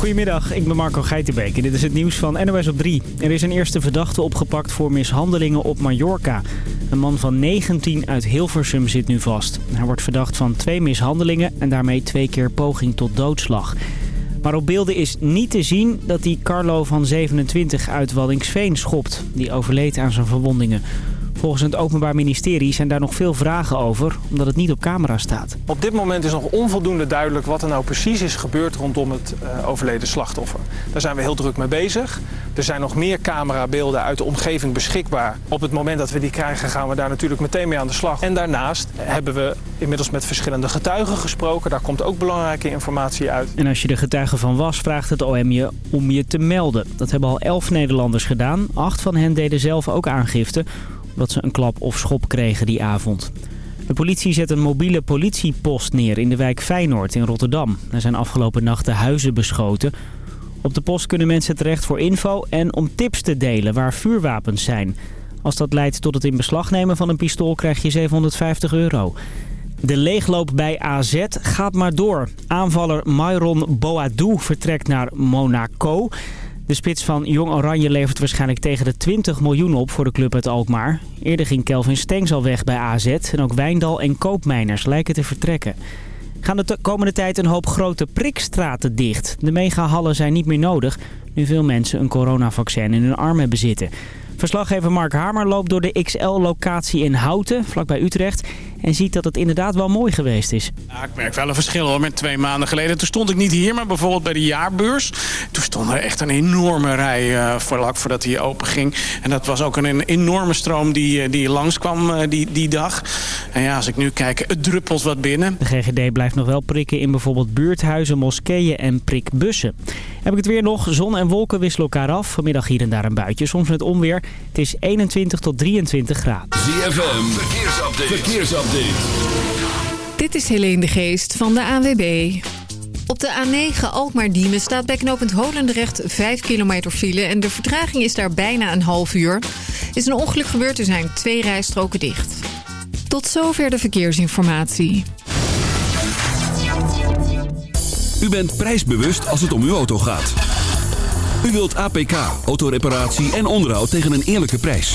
Goedemiddag, ik ben Marco Geitenbeek en dit is het nieuws van NOS op 3. Er is een eerste verdachte opgepakt voor mishandelingen op Mallorca. Een man van 19 uit Hilversum zit nu vast. Hij wordt verdacht van twee mishandelingen en daarmee twee keer poging tot doodslag. Maar op beelden is niet te zien dat hij Carlo van 27 uit Waddingsveen schopt. Die overleed aan zijn verwondingen. Volgens het Openbaar Ministerie zijn daar nog veel vragen over, omdat het niet op camera staat. Op dit moment is nog onvoldoende duidelijk wat er nou precies is gebeurd rondom het uh, overleden slachtoffer. Daar zijn we heel druk mee bezig. Er zijn nog meer camerabeelden uit de omgeving beschikbaar. Op het moment dat we die krijgen gaan we daar natuurlijk meteen mee aan de slag. En daarnaast hebben we inmiddels met verschillende getuigen gesproken. Daar komt ook belangrijke informatie uit. En als je de getuige van was, vraagt het OM je om je te melden. Dat hebben al elf Nederlanders gedaan. Acht van hen deden zelf ook aangifte dat ze een klap of schop kregen die avond. De politie zet een mobiele politiepost neer in de wijk Feyenoord in Rotterdam. Er zijn afgelopen nachten huizen beschoten. Op de post kunnen mensen terecht voor info en om tips te delen waar vuurwapens zijn. Als dat leidt tot het in beslag nemen van een pistool krijg je 750 euro. De leegloop bij AZ gaat maar door. Aanvaller Myron Boadou vertrekt naar Monaco. De spits van Jong Oranje levert waarschijnlijk tegen de 20 miljoen op voor de club uit Alkmaar. Eerder ging Kelvin Stengs al weg bij AZ en ook Wijndal en Koopmijners lijken te vertrekken. Gaan de komende tijd een hoop grote prikstraten dicht. De megahallen zijn niet meer nodig, nu veel mensen een coronavaccin in hun arm hebben zitten. Verslaggever Mark Hamer loopt door de XL-locatie in Houten, vlakbij Utrecht... en ziet dat het inderdaad wel mooi geweest is. Ja, ik merk wel een verschil hoor, met twee maanden geleden. Toen stond ik niet hier, maar bijvoorbeeld bij de jaarbeurs. Toen stond er echt een enorme rij uh, vlak voordat hij open ging. En dat was ook een, een enorme stroom die, uh, die langskwam uh, die, die dag. En ja, als ik nu kijk, het druppelt wat binnen. De GGD blijft nog wel prikken in bijvoorbeeld buurthuizen, moskeeën en prikbussen. Heb ik het weer nog. Zon en wolken wisselen elkaar af. Vanmiddag hier en daar een buitje, soms met onweer. Het is 21 tot 23 graden. ZFM, verkeersupdate. Verkeersupdate. Dit is Helene de Geest van de ANWB. Op de A9 Alkmaar-Diemen staat bij knooppunt Holendrecht 5 kilometer file... en de vertraging is daar bijna een half uur. Is een ongeluk gebeurd, er zijn twee rijstroken dicht. Tot zover de verkeersinformatie. U bent prijsbewust als het om uw auto gaat. U wilt APK, autoreparatie en onderhoud tegen een eerlijke prijs.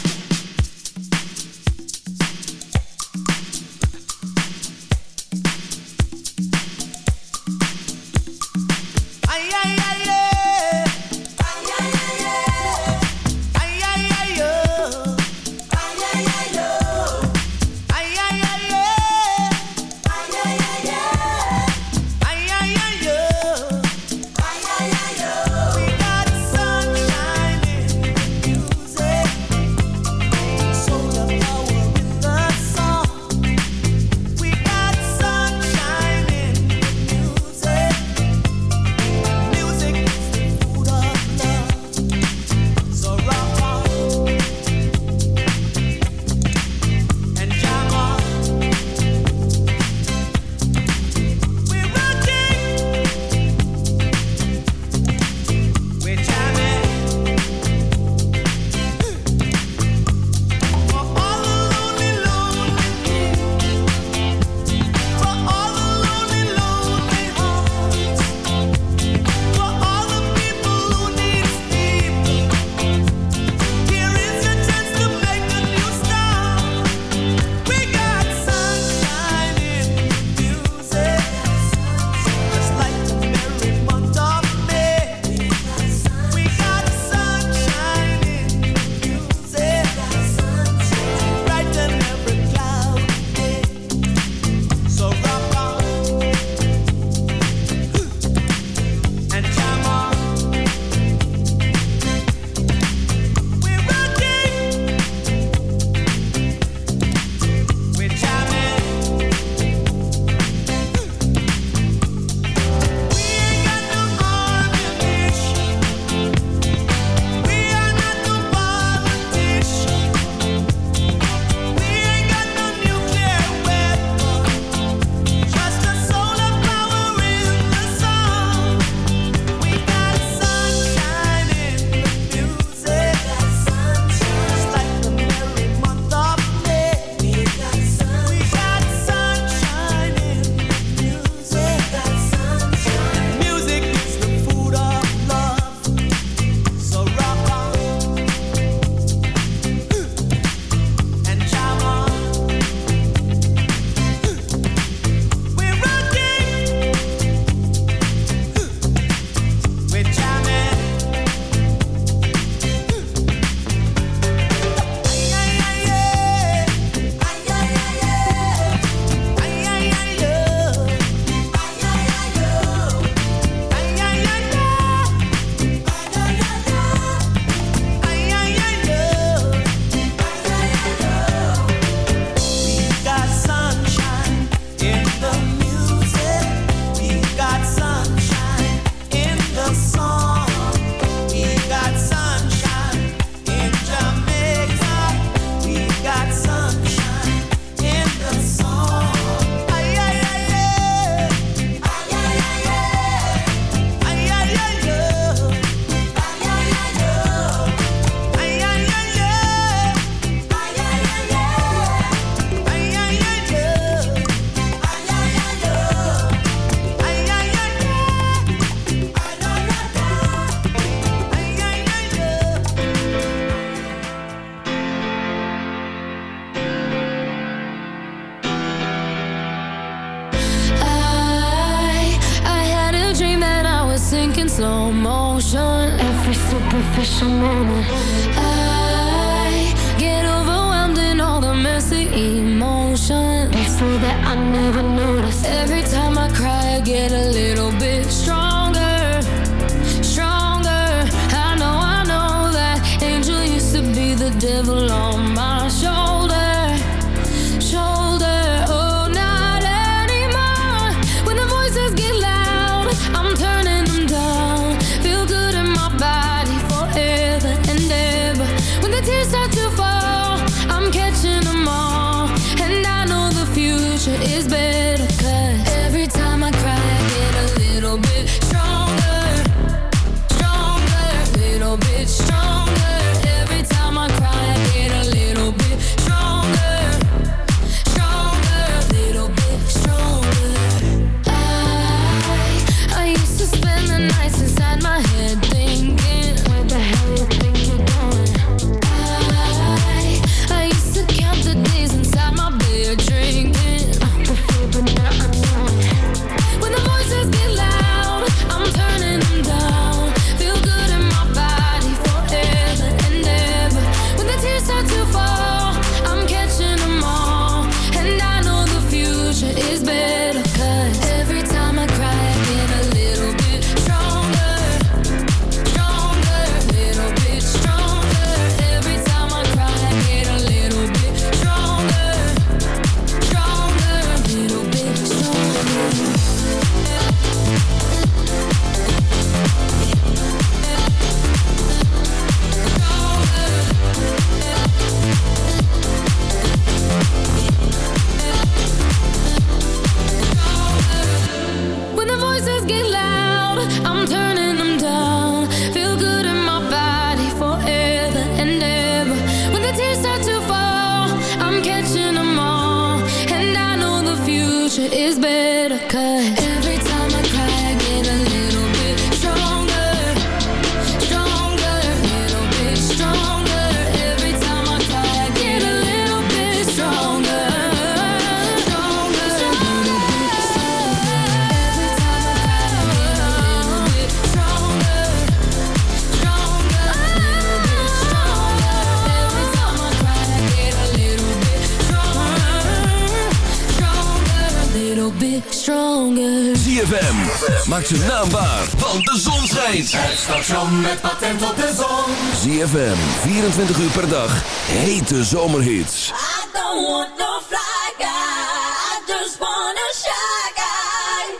naambaar, want de zon schijnt. Het station met patent op de zon. ZFM, 24 uur per dag, hete zomerhits. I don't want no fly guy, I just want a shy guy.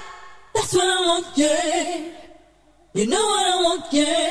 That's what I want, yeah. You know what I want, yeah.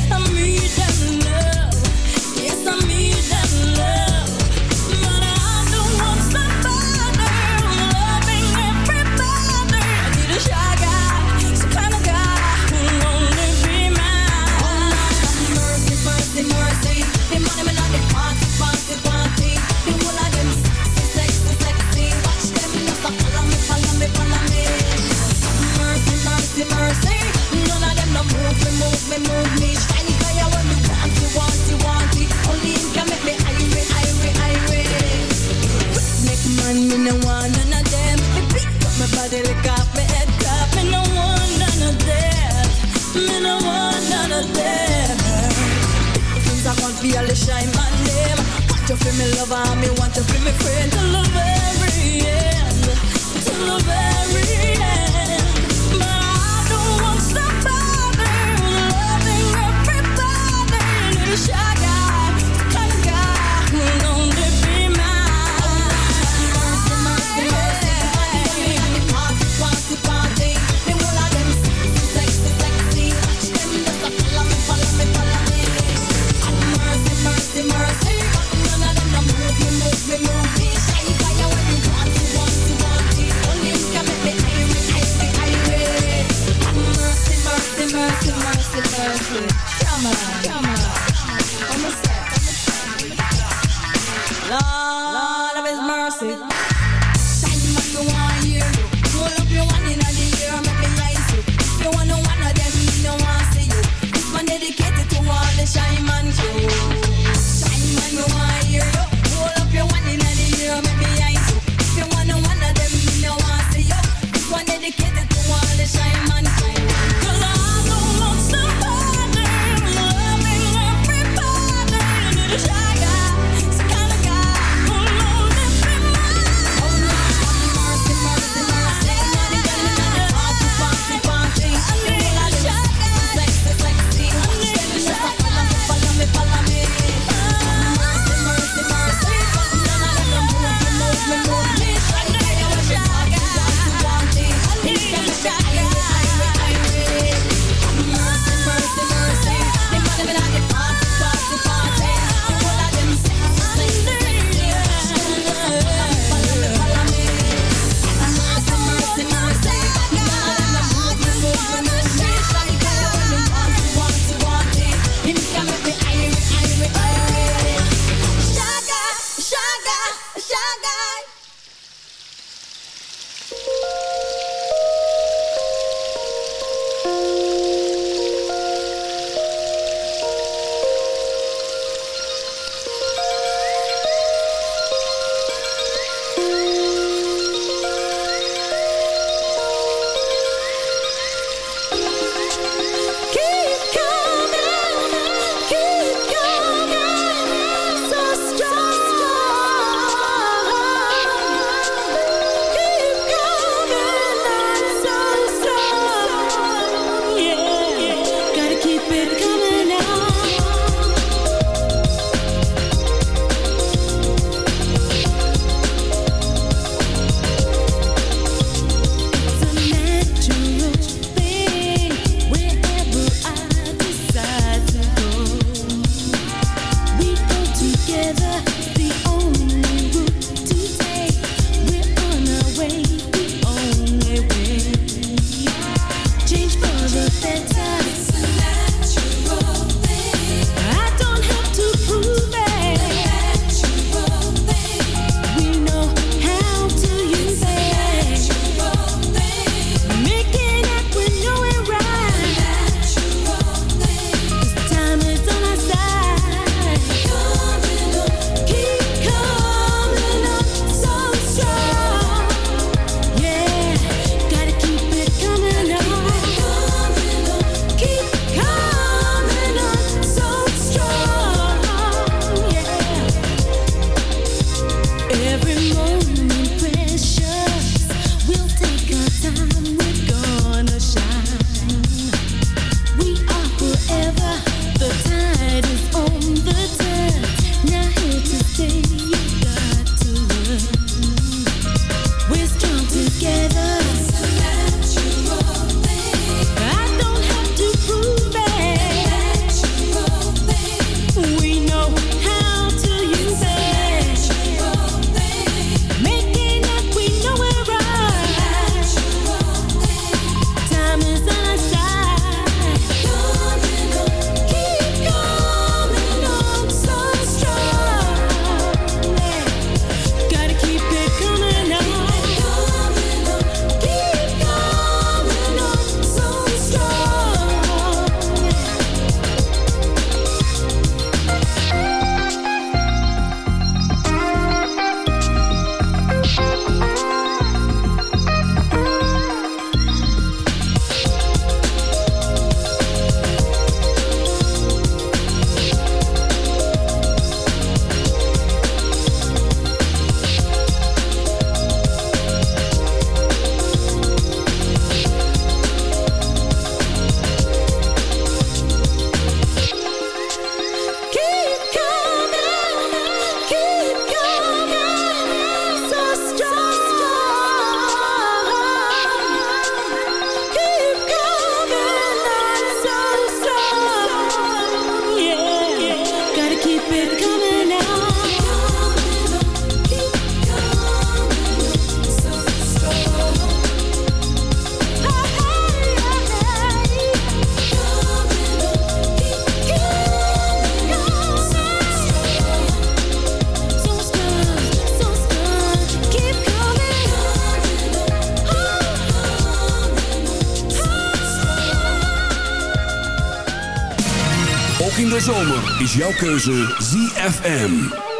Is jouw keuze ZFM.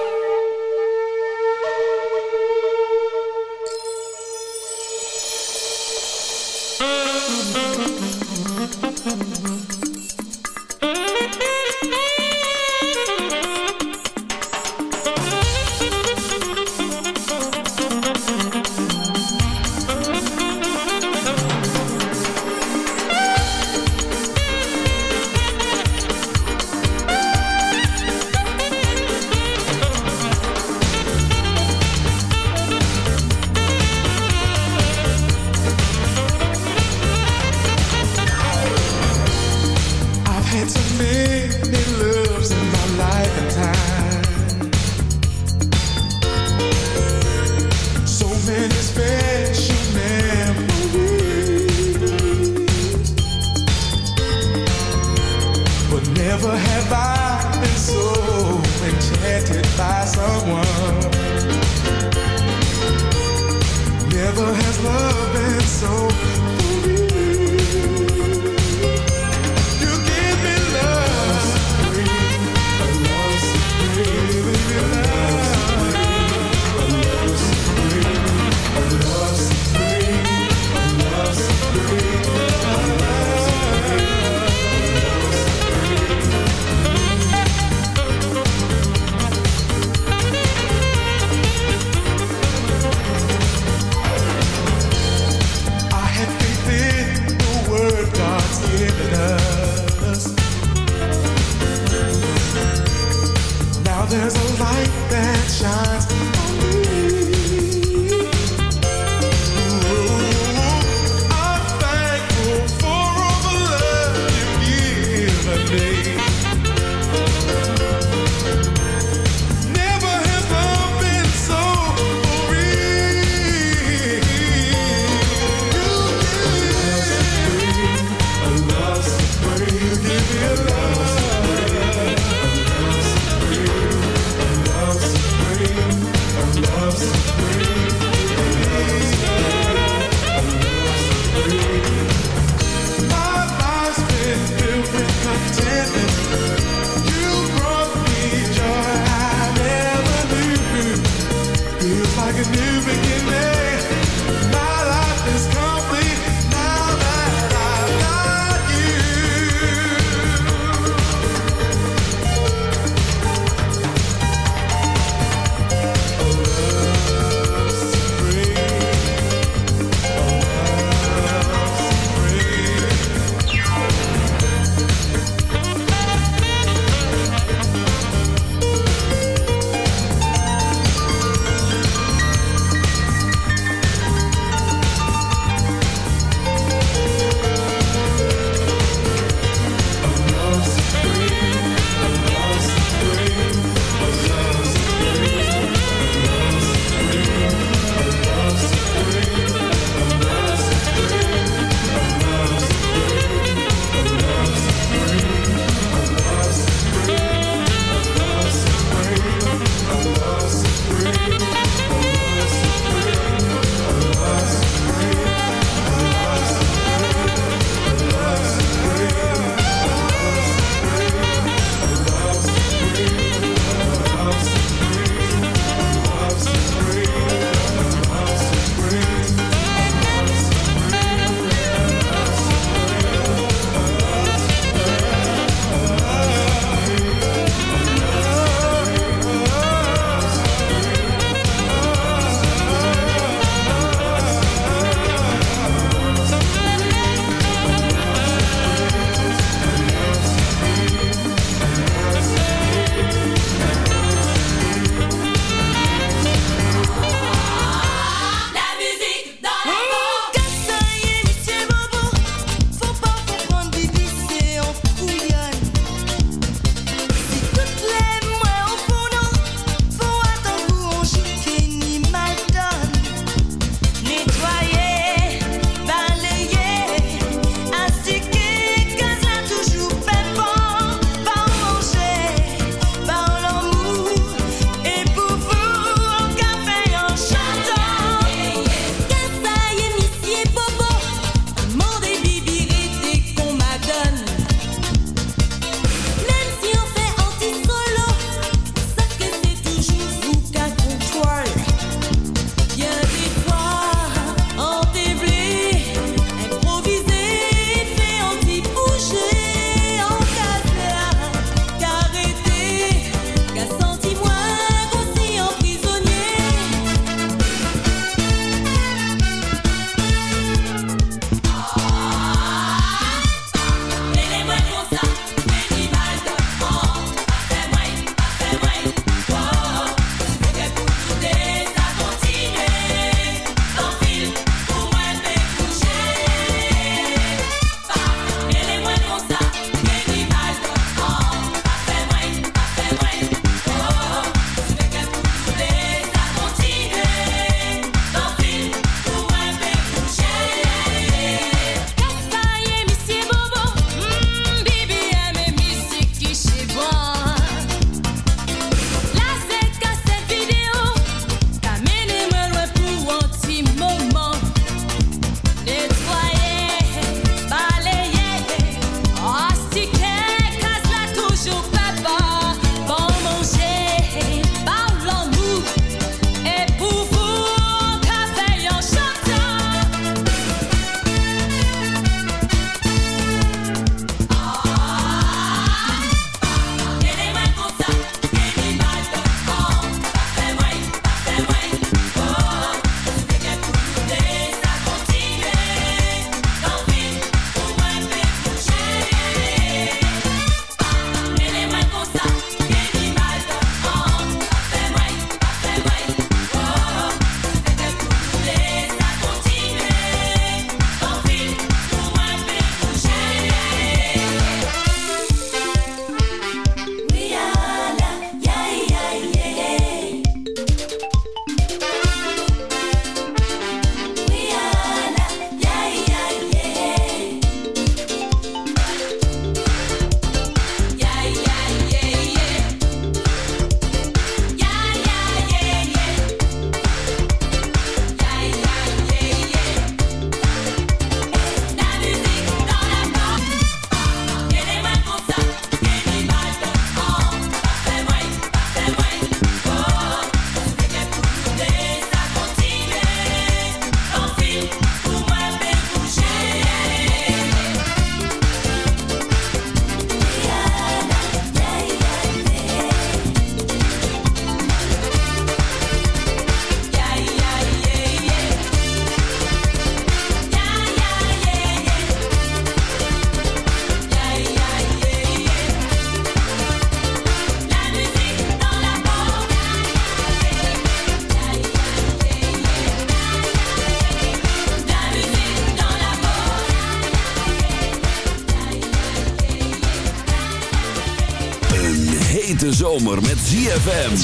ZFM.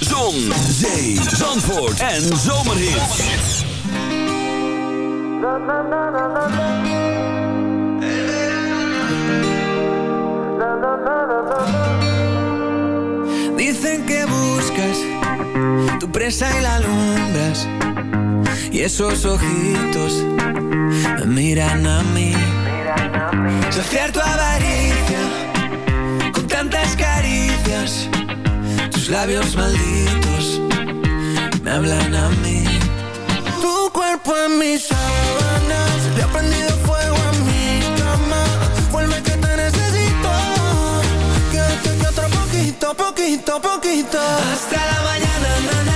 Zon, zee, zandvoort en zomerhit. Dicen que buscas tu presa y la alumbras. Y esos ojitos me miran a mí. Se pierto avaricia Labios malditos me hablan a mí. Tu cuerpo en mis sábanas, le ha prendido fuego a mi cama. Vuelve que te necesito, que, que, que otro poquito, poquito, poquito. Hasta la mañana, na.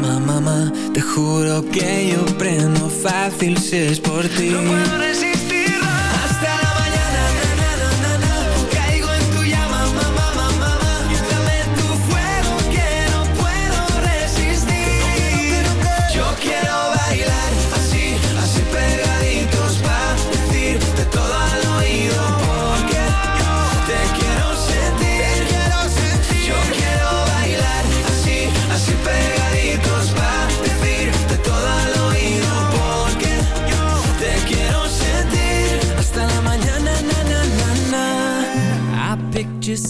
mamá, mamá. Te juro que yo prendo fácil si es por ti. No